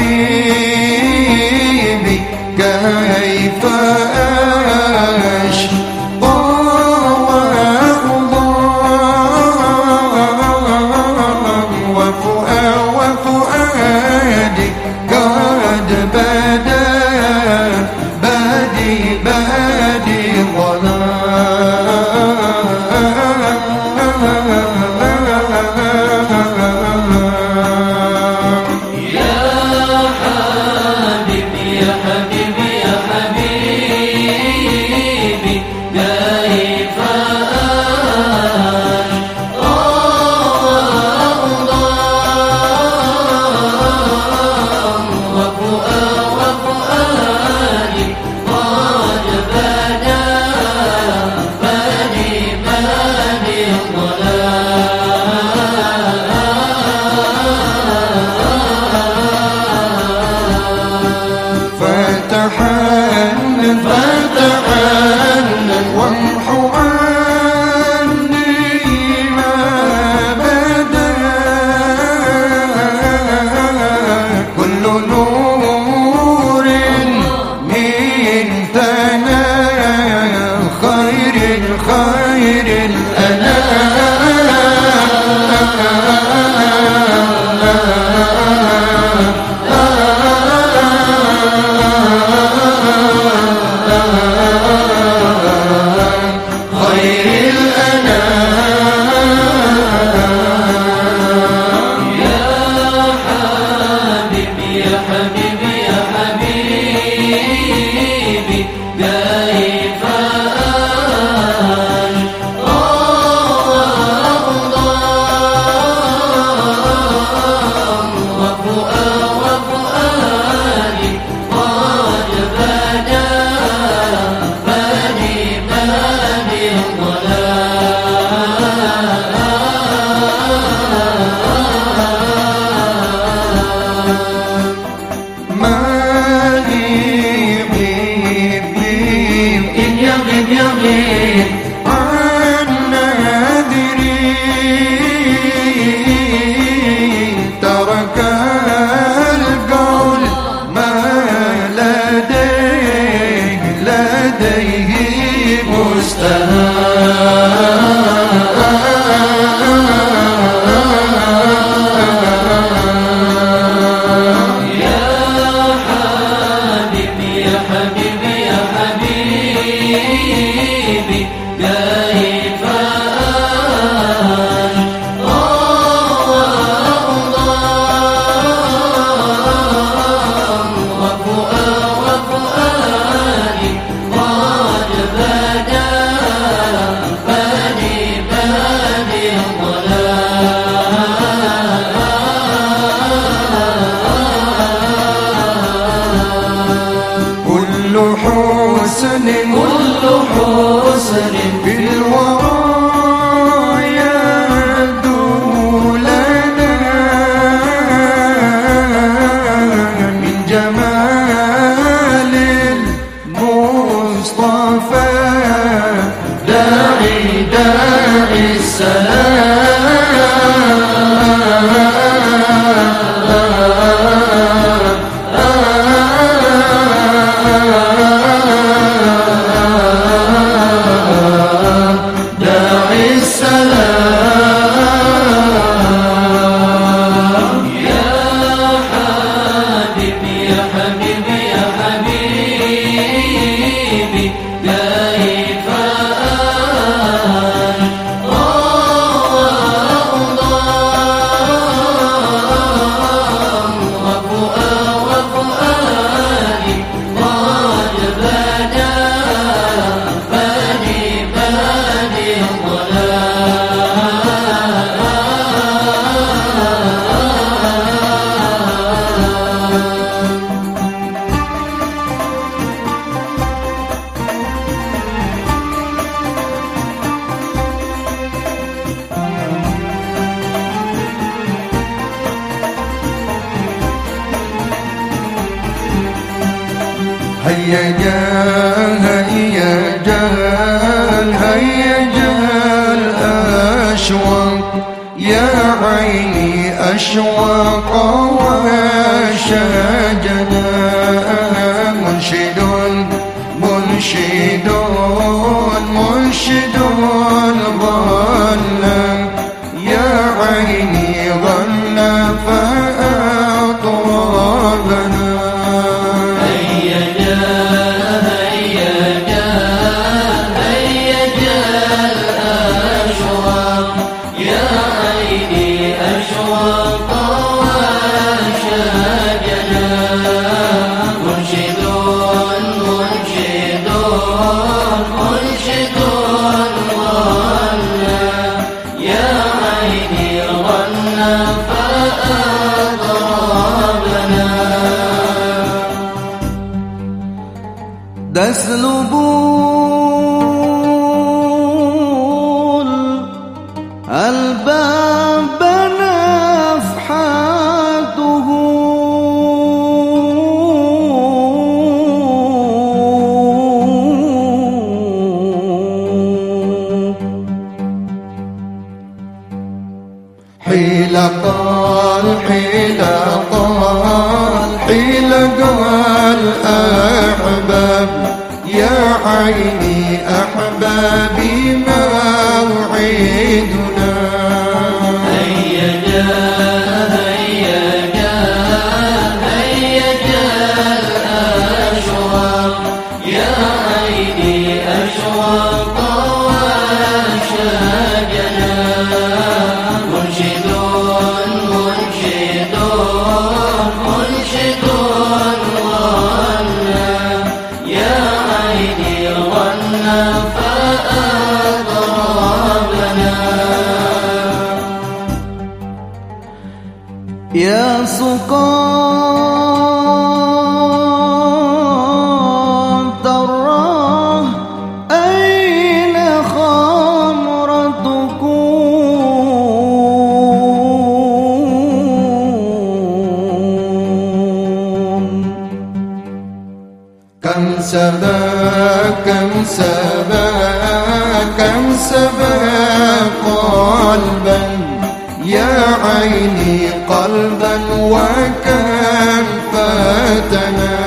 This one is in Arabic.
be Allah. العصر هيا جال هيا يا عيني أشواق وشجنا منشد منشد منشد. عيني أحبابي يا سقاط الراه أين خمرتكم كم سبا كم سبا كم سبا قلبا يا عيني قلبا وكم فاتنا